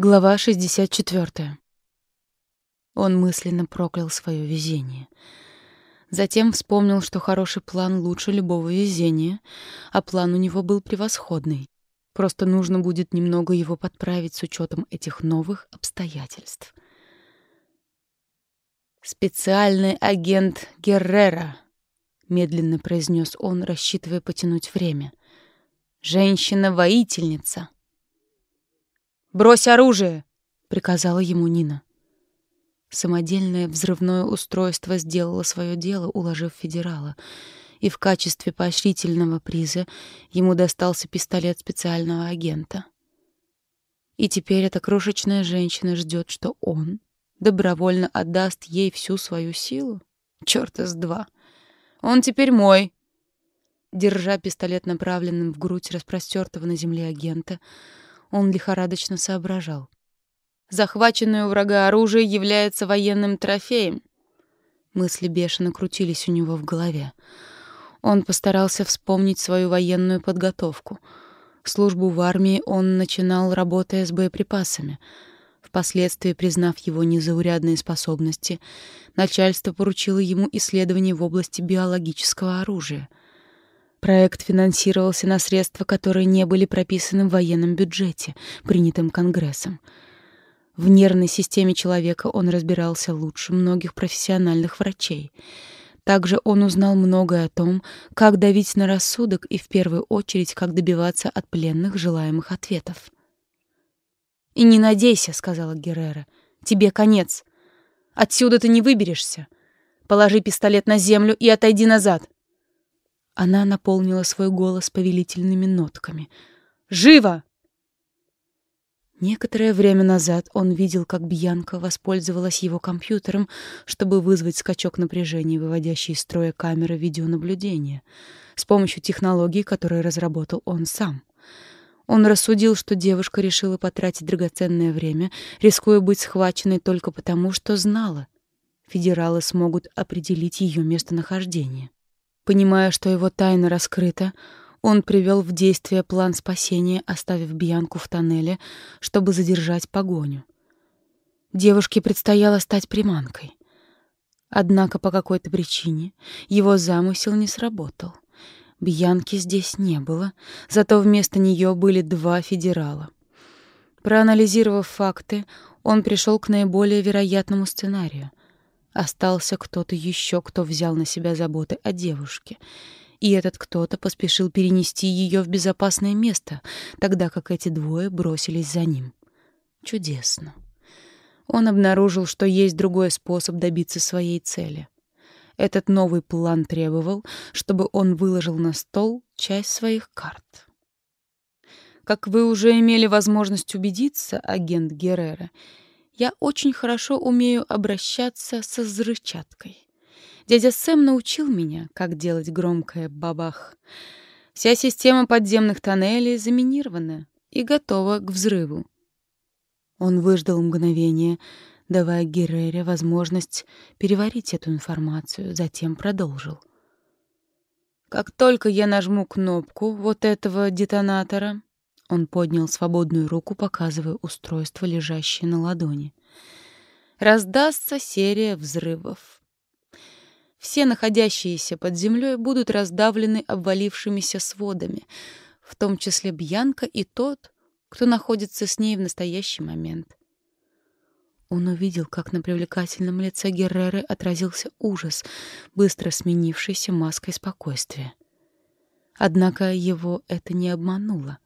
Глава 64. Он мысленно проклял свое везение. Затем вспомнил, что хороший план лучше любого везения, а план у него был превосходный. Просто нужно будет немного его подправить с учетом этих новых обстоятельств. «Специальный агент Геррера», — медленно произнес он, рассчитывая потянуть время. «Женщина-воительница». «Брось оружие!» — приказала ему Нина. Самодельное взрывное устройство сделало свое дело, уложив федерала, и в качестве поощрительного приза ему достался пистолет специального агента. И теперь эта крошечная женщина ждет, что он добровольно отдаст ей всю свою силу? Чёрт из два. Он теперь мой. Держа пистолет направленным в грудь распростертого на земле агента, он лихорадочно соображал. Захваченное у врага оружие является военным трофеем. Мысли бешено крутились у него в голове. Он постарался вспомнить свою военную подготовку. Службу в армии он начинал, работая с боеприпасами. Впоследствии, признав его незаурядные способности, начальство поручило ему исследование в области биологического оружия — Проект финансировался на средства, которые не были прописаны в военном бюджете, принятым Конгрессом. В нервной системе человека он разбирался лучше многих профессиональных врачей. Также он узнал многое о том, как давить на рассудок и в первую очередь, как добиваться от пленных желаемых ответов. «И не надейся», — сказала Геррера, — «тебе конец. Отсюда ты не выберешься. Положи пистолет на землю и отойди назад». Она наполнила свой голос повелительными нотками. «Живо!» Некоторое время назад он видел, как Бьянка воспользовалась его компьютером, чтобы вызвать скачок напряжения, выводящий из строя камеры видеонаблюдения, с помощью технологий, которые разработал он сам. Он рассудил, что девушка решила потратить драгоценное время, рискуя быть схваченной только потому, что знала. Федералы смогут определить ее местонахождение. Понимая, что его тайна раскрыта, он привел в действие план спасения, оставив Бьянку в тоннеле, чтобы задержать погоню. Девушке предстояло стать приманкой. Однако по какой-то причине его замысел не сработал. Бьянки здесь не было, зато вместо нее были два федерала. Проанализировав факты, он пришел к наиболее вероятному сценарию. Остался кто-то еще, кто взял на себя заботы о девушке. И этот кто-то поспешил перенести ее в безопасное место, тогда как эти двое бросились за ним. Чудесно. Он обнаружил, что есть другой способ добиться своей цели. Этот новый план требовал, чтобы он выложил на стол часть своих карт. Как вы уже имели возможность убедиться, агент Геррера, я очень хорошо умею обращаться со взрывчаткой. Дядя Сэм научил меня, как делать громкое бабах. Вся система подземных тоннелей заминирована и готова к взрыву. Он выждал мгновение, давая Геррере возможность переварить эту информацию, затем продолжил. Как только я нажму кнопку вот этого детонатора, он поднял свободную руку, показывая устройство, лежащее на ладони. Раздастся серия взрывов. Все находящиеся под землей будут раздавлены обвалившимися сводами, в том числе Бьянка и тот, кто находится с ней в настоящий момент. Он увидел, как на привлекательном лице Герреры отразился ужас, быстро сменившийся маской спокойствия. Однако его это не обмануло.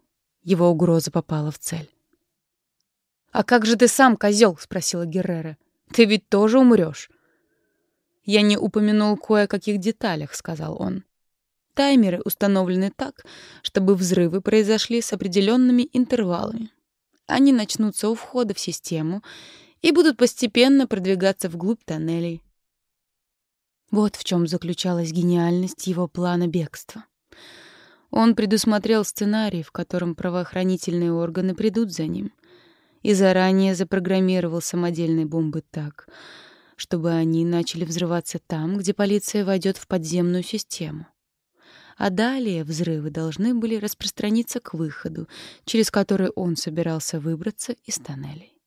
Его угроза попала в цель. «А как же ты сам, козел?» — спросила Геррера. «Ты ведь тоже умрешь». «Я не упомянул кое о каких деталях», — сказал он. «Таймеры установлены так, чтобы взрывы произошли с определенными интервалами. Они начнутся у входа в систему и будут постепенно продвигаться вглубь тоннелей». Вот в чем заключалась гениальность его плана бегства. Он предусмотрел сценарий, в котором правоохранительные органы придут за ним, и заранее запрограммировал самодельные бомбы так, чтобы они начали взрываться там, где полиция войдет в подземную систему. а далее взрывы должны были распространиться к выходу, через который он собирался выбраться из тоннелей.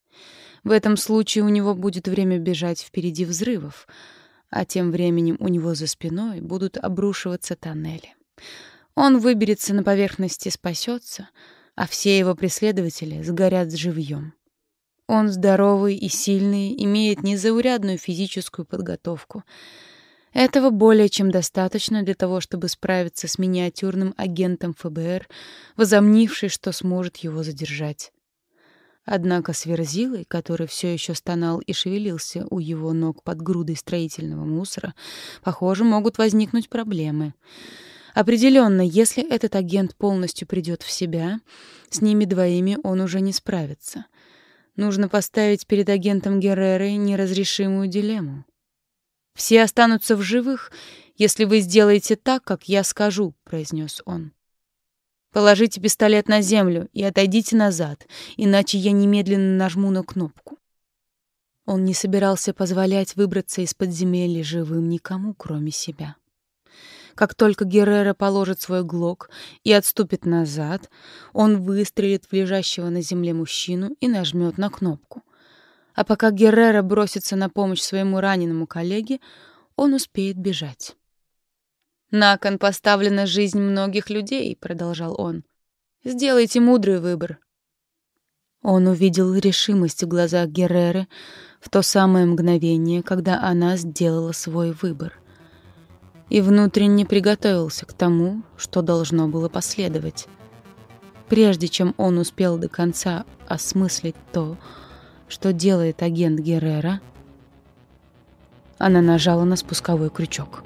В этом случае у него будет время бежать впереди взрывов, а тем временем у него за спиной будут обрушиваться тоннели. Он выберется на поверхность и спасется, а все его преследователи сгорят живьем. Он здоровый и сильный, имеет незаурядную физическую подготовку. Этого более чем достаточно для того, чтобы справиться с миниатюрным агентом ФБР, возомнивший, что сможет его задержать. Однако с Верзилой, который все еще стонал и шевелился у его ног под грудой строительного мусора, похоже, могут возникнуть проблемы. Определенно, если этот агент полностью придет в себя, с ними двоими он уже не справится. Нужно поставить перед агентом Геррерой неразрешимую дилемму. «Все останутся в живых, если вы сделаете так, как я скажу», — произнес он. «Положите пистолет на землю и отойдите назад, иначе я немедленно нажму на кнопку». Он не собирался позволять выбраться из подземелья живым никому, кроме себя. Как только Геррера положит свой глок и отступит назад, он выстрелит в лежащего на земле мужчину и нажмет на кнопку. А пока Геррера бросится на помощь своему раненому коллеге, он успеет бежать. «На кон поставлена жизнь многих людей», — продолжал он. «Сделайте мудрый выбор». Он увидел решимость в глазах Герреры в то самое мгновение, когда она сделала свой выбор — и внутренне приготовился к тому, что должно было последовать. Прежде чем он успел до конца осмыслить то, что делает агент Геррера, она нажала на спусковой крючок.